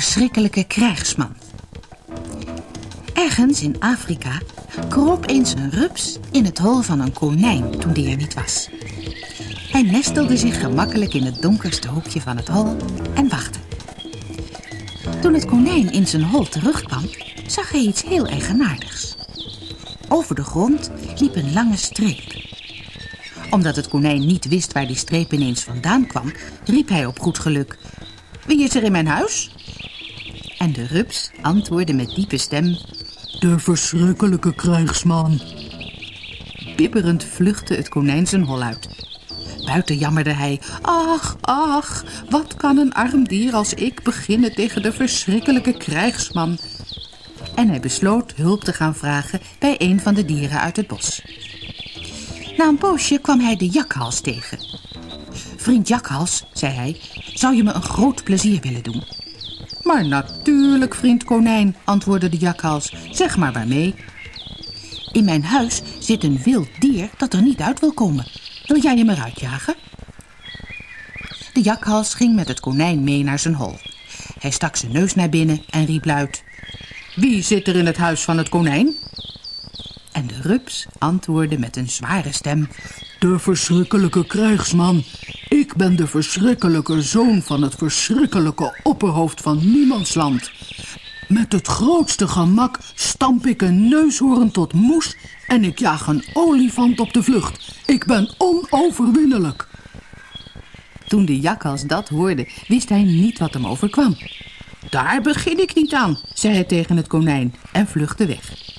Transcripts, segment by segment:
verschrikkelijke krijgsman. Ergens in Afrika kroop eens een rups in het hol van een konijn toen die er niet was. Hij nestelde zich gemakkelijk in het donkerste hoekje van het hol en wachtte. Toen het konijn in zijn hol terugkwam, zag hij iets heel eigenaardigs. Over de grond liep een lange streep. Omdat het konijn niet wist waar die streep ineens vandaan kwam, riep hij op goed geluk: Wie is er in mijn huis? En de rups antwoordde met diepe stem: De verschrikkelijke krijgsman. Bibberend vluchtte het konijn zijn hol uit. Buiten jammerde hij. Ach, ach, wat kan een arm dier als ik beginnen tegen de verschrikkelijke krijgsman? En hij besloot hulp te gaan vragen bij een van de dieren uit het bos. Na een poosje kwam hij de jakhals tegen. Vriend jakhals, zei hij, zou je me een groot plezier willen doen? Maar natuurlijk, vriend konijn, antwoordde de jakhals. Zeg maar waarmee. In mijn huis zit een wild dier dat er niet uit wil komen. Wil jij hem eruit jagen? De jakhals ging met het konijn mee naar zijn hol. Hij stak zijn neus naar binnen en riep luid... Wie zit er in het huis van het konijn? En de rups antwoordde met een zware stem... De verschrikkelijke krijgsman. Ik ben de verschrikkelijke zoon van het verschrikkelijke opperhoofd van niemandsland. Met het grootste gemak stamp ik een neushoorn tot moes en ik jaag een olifant op de vlucht. Ik ben onoverwinnelijk. Toen de jakhals dat hoorde, wist hij niet wat hem overkwam. Daar begin ik niet aan, zei hij tegen het konijn en vluchtte weg.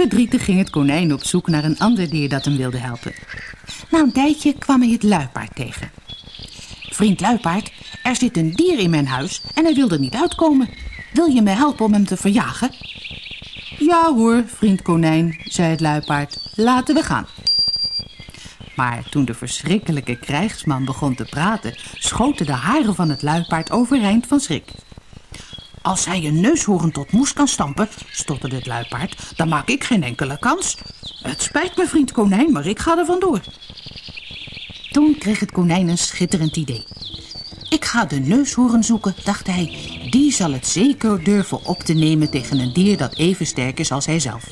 Verdrietig ging het konijn op zoek naar een ander dier dat hem wilde helpen. Na een tijdje kwam hij het luipaard tegen. Vriend luipaard, er zit een dier in mijn huis en hij wil er niet uitkomen. Wil je me helpen om hem te verjagen? Ja hoor, vriend konijn, zei het luipaard. Laten we gaan. Maar toen de verschrikkelijke krijgsman begon te praten... schoten de haren van het luipaard overeind van schrik. Als hij een neushoorn tot moes kan stampen, stotterde het luipaard... dan maak ik geen enkele kans. Het spijt me, vriend konijn, maar ik ga er vandoor. Toen kreeg het konijn een schitterend idee. Ik ga de neushoorn zoeken, dacht hij. Die zal het zeker durven op te nemen tegen een dier dat even sterk is als hij zelf.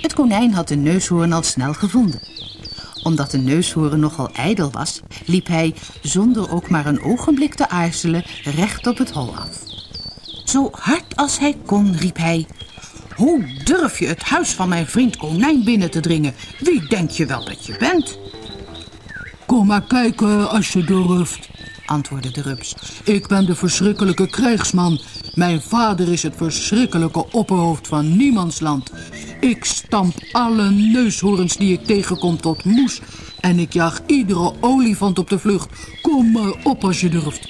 Het konijn had de neushoorn al snel gevonden. Omdat de neushoorn nogal ijdel was, liep hij, zonder ook maar een ogenblik te aarzelen, recht op het hol af. Zo hard als hij kon, riep hij... Hoe durf je het huis van mijn vriend konijn binnen te dringen? Wie denk je wel dat je bent? Kom maar kijken als je durft, antwoordde de rups. Ik ben de verschrikkelijke krijgsman. Mijn vader is het verschrikkelijke opperhoofd van niemandsland. Ik stamp alle neushoorns die ik tegenkom tot moes. En ik jaag iedere olifant op de vlucht. Kom maar op als je durft.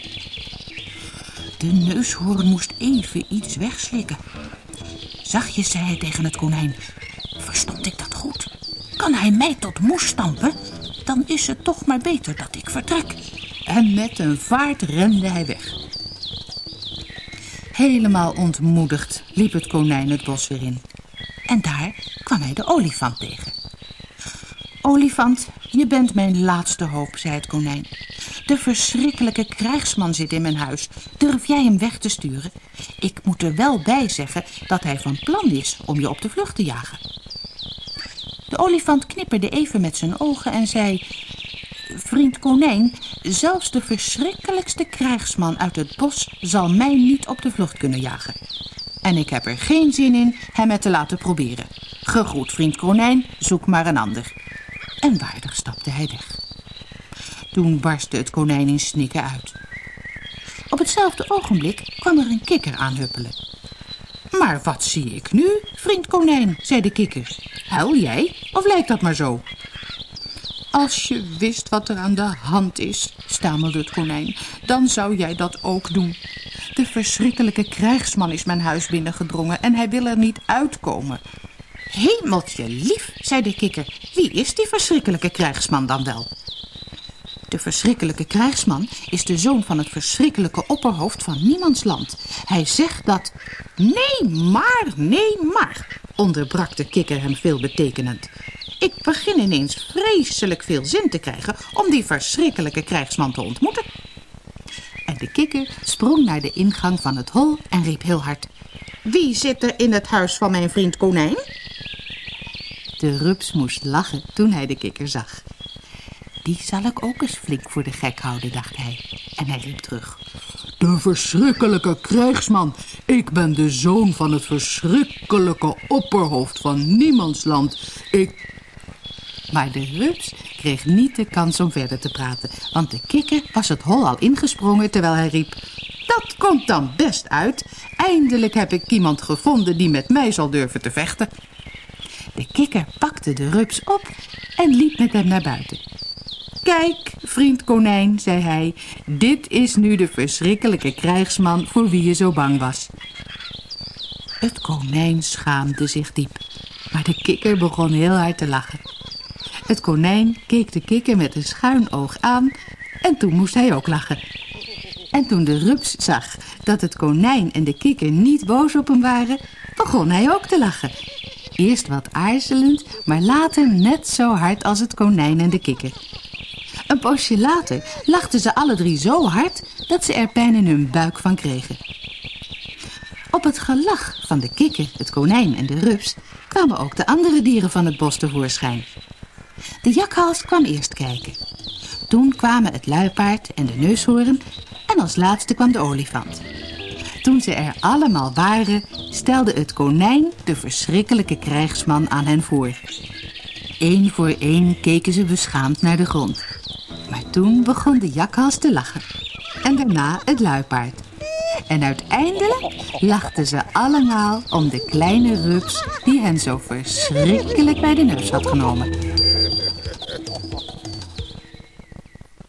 De neushoorn moest even iets wegslikken. Zachtjes zei hij tegen het konijn. Verstond ik dat goed? Kan hij mij tot moes stampen? Dan is het toch maar beter dat ik vertrek. En met een vaart rende hij weg. Helemaal ontmoedigd liep het konijn het bos weer in. En daar kwam hij de olifant tegen. Olifant, je bent mijn laatste hoop, zei het konijn. De verschrikkelijke krijgsman zit in mijn huis. Durf jij hem weg te sturen? Ik moet er wel bij zeggen dat hij van plan is om je op de vlucht te jagen. De olifant knipperde even met zijn ogen en zei... Vriend konijn, zelfs de verschrikkelijkste krijgsman uit het bos zal mij niet op de vlucht kunnen jagen. En ik heb er geen zin in hem het te laten proberen. Gegroet, vriend konijn, zoek maar een ander. En waardig stapte hij weg. Toen barstte het konijn in snikken uit. Op hetzelfde ogenblik kwam er een kikker aanhuppelen. Maar wat zie ik nu, vriend konijn, zei de kikker. Huil jij, of lijkt dat maar zo? Als je wist wat er aan de hand is, stamelde het konijn, dan zou jij dat ook doen. De verschrikkelijke krijgsman is mijn huis binnengedrongen en hij wil er niet uitkomen. Hemeltje lief, zei de kikker, wie is die verschrikkelijke krijgsman dan wel? De verschrikkelijke krijgsman is de zoon van het verschrikkelijke opperhoofd van niemandsland. Hij zegt dat... Nee, maar, nee, maar, onderbrak de kikker hem veelbetekenend. Ik begin ineens vreselijk veel zin te krijgen om die verschrikkelijke krijgsman te ontmoeten. De kikker sprong naar de ingang van het hol en riep heel hard. Wie zit er in het huis van mijn vriend konijn? De rups moest lachen toen hij de kikker zag. Die zal ik ook eens flink voor de gek houden, dacht hij. En hij riep terug. De verschrikkelijke krijgsman. Ik ben de zoon van het verschrikkelijke opperhoofd van niemandsland. Ik... Maar de rups kreeg niet de kans om verder te praten, want de kikker was het hol al ingesprongen terwijl hij riep... Dat komt dan best uit. Eindelijk heb ik iemand gevonden die met mij zal durven te vechten. De kikker pakte de rups op en liep met hem naar buiten. Kijk, vriend konijn, zei hij, dit is nu de verschrikkelijke krijgsman voor wie je zo bang was. Het konijn schaamde zich diep, maar de kikker begon heel hard te lachen. Het konijn keek de kikker met een schuin oog aan en toen moest hij ook lachen. En toen de rups zag dat het konijn en de kikker niet boos op hem waren, begon hij ook te lachen. Eerst wat aarzelend, maar later net zo hard als het konijn en de kikker. Een poosje later lachten ze alle drie zo hard dat ze er pijn in hun buik van kregen. Op het gelach van de kikker, het konijn en de rups kwamen ook de andere dieren van het bos tevoorschijn. De jakhals kwam eerst kijken. Toen kwamen het luipaard en de neushoorn en als laatste kwam de olifant. Toen ze er allemaal waren, stelde het konijn de verschrikkelijke krijgsman aan hen voor. Eén voor één keken ze beschaamd naar de grond. Maar toen begon de jakhals te lachen. En daarna het luipaard. En uiteindelijk lachten ze allemaal om de kleine rups die hen zo verschrikkelijk bij de neus had genomen.